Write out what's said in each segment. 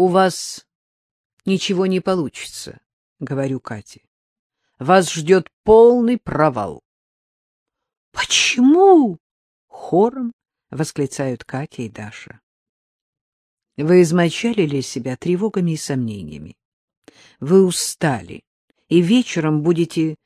У вас ничего не получится, — говорю Кате. Вас ждет полный провал. — Почему? — хором восклицают Катя и Даша. Вы измочалили себя тревогами и сомнениями. Вы устали, и вечером будете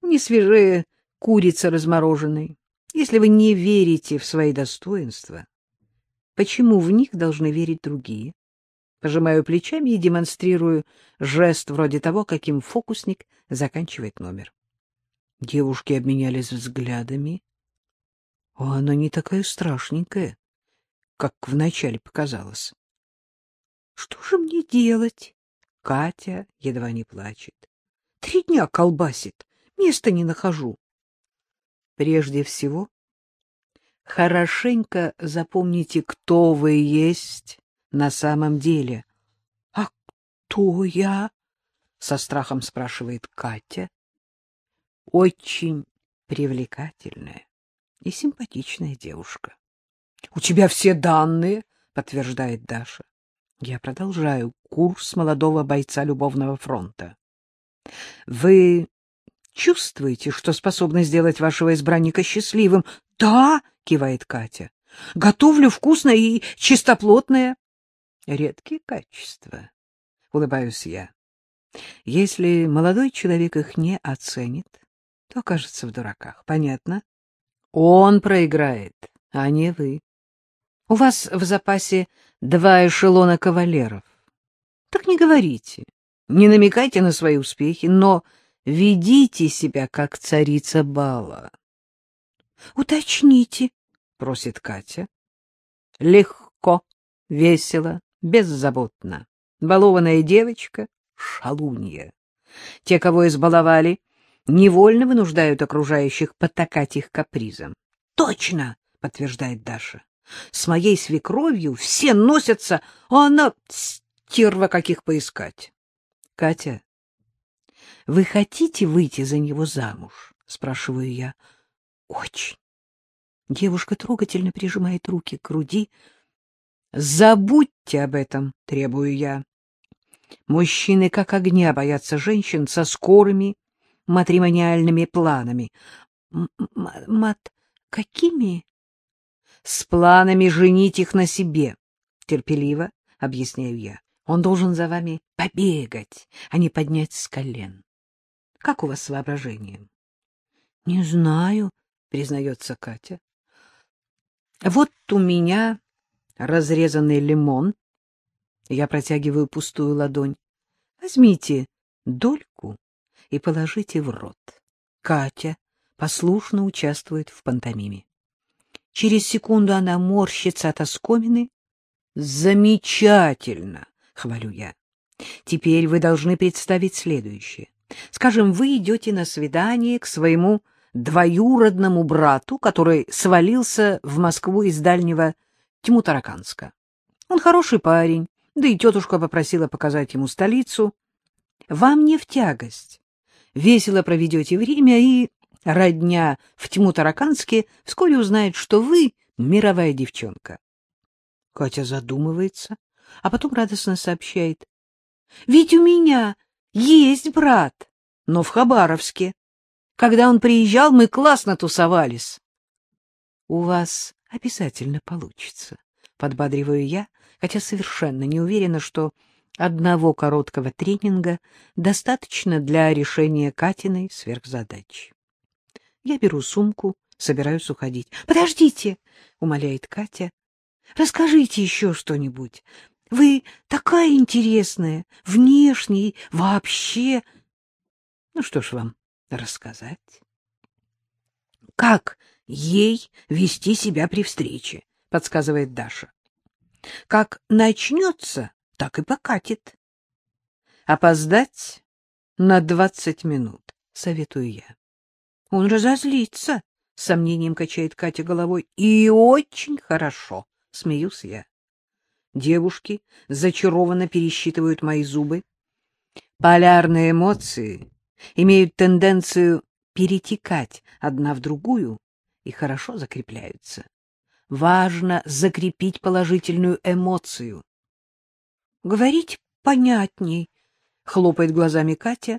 не свежее курица размороженной. Если вы не верите в свои достоинства, почему в них должны верить другие? Пожимаю плечами и демонстрирую жест вроде того, каким фокусник заканчивает номер. Девушки обменялись взглядами. О, она не такая страшненькая, как вначале показалось. Что же мне делать? Катя едва не плачет. Три дня колбасит, места не нахожу. Прежде всего, хорошенько запомните, кто вы есть на самом деле. — А кто я? — со страхом спрашивает Катя. — Очень привлекательная и симпатичная девушка. — У тебя все данные, — подтверждает Даша. Я продолжаю курс молодого бойца любовного фронта. — Вы чувствуете, что способны сделать вашего избранника счастливым? — Да, — кивает Катя. — Готовлю вкусное и чистоплотное. — Редкие качества, — улыбаюсь я. Если молодой человек их не оценит, то окажется в дураках. Понятно? Он проиграет, а не вы. У вас в запасе два эшелона кавалеров. Так не говорите, не намекайте на свои успехи, но ведите себя, как царица бала. — Уточните, — просит Катя. — Легко, весело, беззаботно. Балованная девочка — шалунья. Те, кого избаловали, невольно вынуждают окружающих потакать их капризам. — Точно! — подтверждает Даша. — С моей свекровью все носятся, а она стерва каких поискать. — Катя, вы хотите выйти за него замуж? — спрашиваю я. — Очень. Девушка трогательно прижимает руки к груди, Забудьте об этом, требую я. Мужчины как огня боятся женщин со скорыми матримониальными планами. Мат, какими? С планами женить их на себе, терпеливо объясняю я. Он должен за вами побегать, а не поднять с колен. Как у вас с воображением? Не знаю, признается Катя. Вот у меня разрезанный лимон. Я протягиваю пустую ладонь. Возьмите дольку и положите в рот. Катя послушно участвует в пантомиме. Через секунду она морщится от оскомины. Замечательно, хвалю я. Теперь вы должны представить следующее. Скажем, вы идете на свидание к своему двоюродному брату, который свалился в Москву из дальнего Тьму Тараканска. Он хороший парень, да и тетушка попросила показать ему столицу. Вам не в тягость. Весело проведете время, и родня в Тьму Тараканске вскоре узнает, что вы мировая девчонка. Катя задумывается, а потом радостно сообщает. — Ведь у меня есть брат, но в Хабаровске. Когда он приезжал, мы классно тусовались. — У вас Обязательно получится, подбадриваю я, хотя совершенно не уверена, что одного короткого тренинга достаточно для решения Катиной сверхзадачи. Я беру сумку, собираюсь уходить. — Подождите, — умоляет Катя. — Расскажите еще что-нибудь. Вы такая интересная, внешне вообще. Ну что ж вам рассказать? — Как ей вести себя при встрече, — подсказывает Даша. Как начнется, так и покатит. Опоздать на двадцать минут, советую я. Он разозлится, — с сомнением качает Катя головой. И очень хорошо, — смеюсь я. Девушки зачарованно пересчитывают мои зубы. Полярные эмоции имеют тенденцию перетекать одна в другую и хорошо закрепляются. Важно закрепить положительную эмоцию. говорить понятней, — хлопает глазами Катя.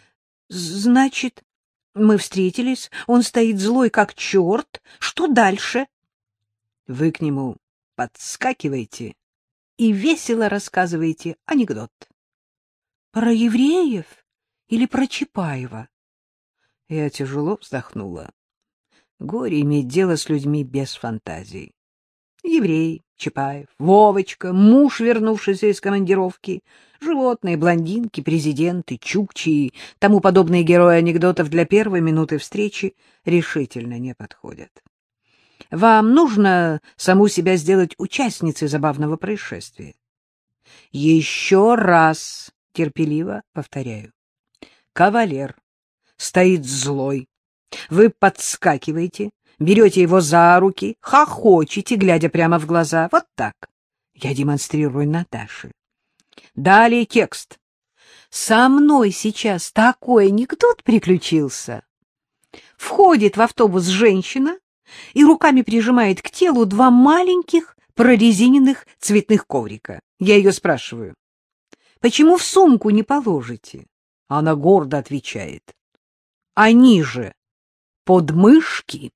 — Значит, мы встретились, он стоит злой, как черт. Что дальше? Вы к нему подскакиваете и весело рассказываете анекдот. — Про евреев или про Чапаева? Я тяжело вздохнула. Горе иметь дело с людьми без фантазий. Еврей, Чапаев, Вовочка, муж, вернувшийся из командировки, животные, блондинки, президенты, чукчи тому подобные герои анекдотов для первой минуты встречи решительно не подходят. Вам нужно саму себя сделать участницей забавного происшествия. Еще раз терпеливо повторяю. Кавалер стоит злой. Вы подскакиваете, берете его за руки, хохочете, глядя прямо в глаза. Вот так. Я демонстрирую Наташе. Далее текст. Со мной сейчас такой анекдот приключился. Входит в автобус женщина и руками прижимает к телу два маленьких прорезиненных цветных коврика. Я ее спрашиваю, почему в сумку не положите? Она гордо отвечает, они же подмышки.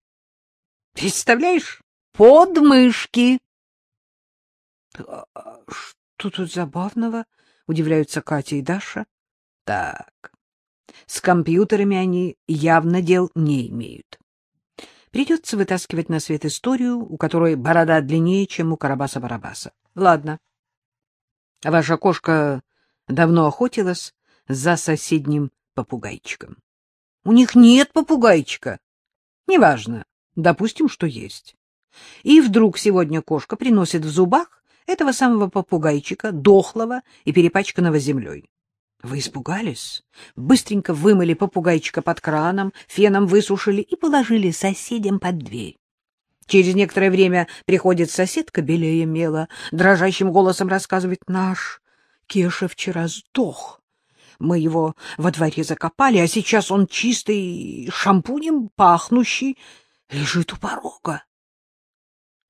Представляешь? Подмышки. А, что тут забавного? Удивляются Катя и Даша. Так, с компьютерами они явно дел не имеют. Придется вытаскивать на свет историю, у которой борода длиннее, чем у Карабаса-Барабаса. Ладно. Ваша кошка давно охотилась за соседним попугайчиком. У них нет попугайчика. Неважно. Допустим, что есть. И вдруг сегодня кошка приносит в зубах этого самого попугайчика, дохлого и перепачканного землей. Вы испугались? Быстренько вымыли попугайчика под краном, феном высушили и положили соседям под дверь. Через некоторое время приходит соседка белее мела, дрожащим голосом рассказывает «Наш Кеша вчера сдох. Мы его во дворе закопали, а сейчас он чистый, шампунем пахнущий, лежит у порога.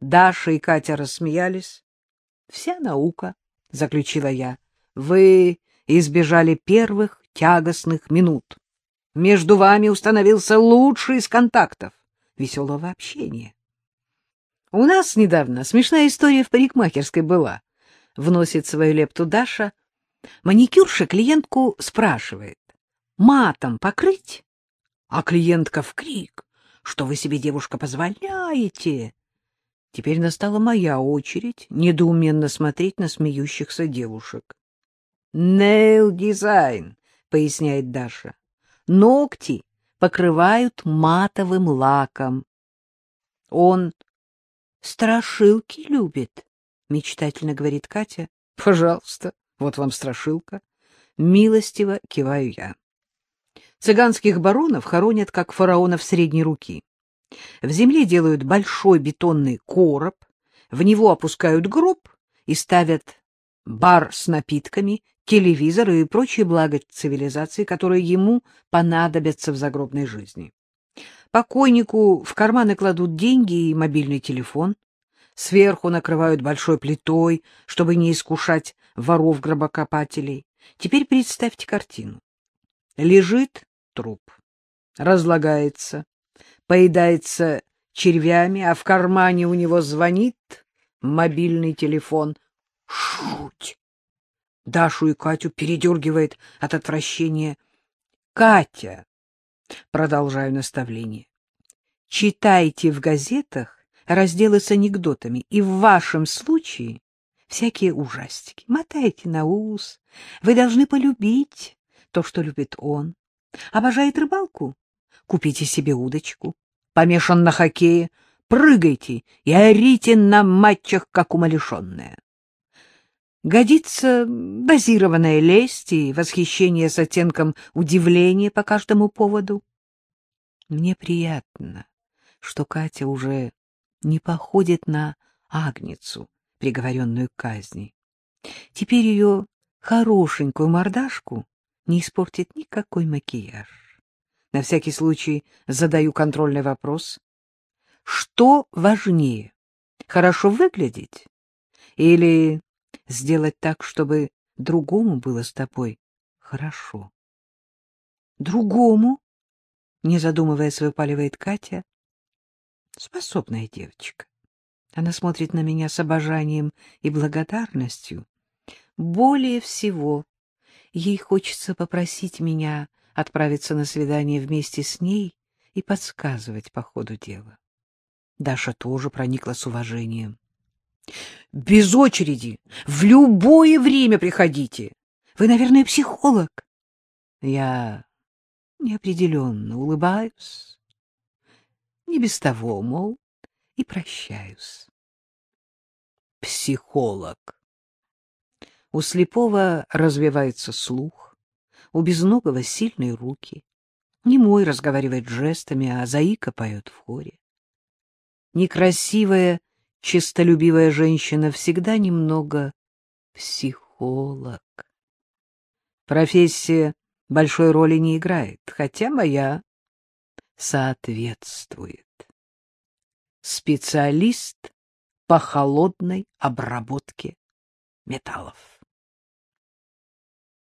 Даша и Катя рассмеялись. — Вся наука, — заключила я. — Вы избежали первых тягостных минут. Между вами установился лучший из контактов — веселого общения. — У нас недавно смешная история в парикмахерской была, — вносит свою лепту Даша. Маникюрша клиентку спрашивает, — матом покрыть? А клиентка в крик. Что вы себе, девушка, позволяете? Теперь настала моя очередь недоуменно смотреть на смеющихся девушек. «Нейл дизайн», — поясняет Даша. «Ногти покрывают матовым лаком». «Он страшилки любит», — мечтательно говорит Катя. «Пожалуйста, вот вам страшилка». Милостиво киваю я. Цыганских баронов хоронят как фараонов средней руки. В земле делают большой бетонный короб, в него опускают гроб и ставят бар с напитками, телевизор и прочие блага цивилизации, которые ему понадобятся в загробной жизни. Покойнику в карманы кладут деньги и мобильный телефон, сверху накрывают большой плитой, чтобы не искушать воров-гробокопателей. Теперь представьте картину. Лежит труп, разлагается, поедается червями, а в кармане у него звонит мобильный телефон. Шуть! Дашу и Катю передергивает от отвращения. Катя, продолжаю наставление, читайте в газетах разделы с анекдотами, и в вашем случае всякие ужастики. Мотайте на ус. Вы должны полюбить то, что любит он. Обожает рыбалку? Купите себе удочку. Помешан на хоккее? Прыгайте и орите на матчах, как умалишенная. Годится дозированная лесть и восхищение с оттенком удивления по каждому поводу. Мне приятно, что Катя уже не походит на агницу, приговоренную к казни. Теперь ее хорошенькую мордашку не испортит никакой макияж. На всякий случай задаю контрольный вопрос. Что важнее, хорошо выглядеть или сделать так, чтобы другому было с тобой хорошо. Другому, не задумываясь, выпаливает Катя. Способная девочка. Она смотрит на меня с обожанием и благодарностью. Более всего ей хочется попросить меня отправиться на свидание вместе с ней и подсказывать по ходу дела. Даша тоже проникла с уважением. — Без очереди, в любое время приходите. Вы, наверное, психолог. Я неопределенно улыбаюсь. Не без того, мол, и прощаюсь. Психолог. У слепого развивается слух, у безногого сильные руки. Не мой разговаривает жестами, а Заика поет в хоре. Некрасивая, честолюбивая женщина всегда немного психолог. Профессия большой роли не играет, хотя моя соответствует. Специалист по холодной обработке металлов.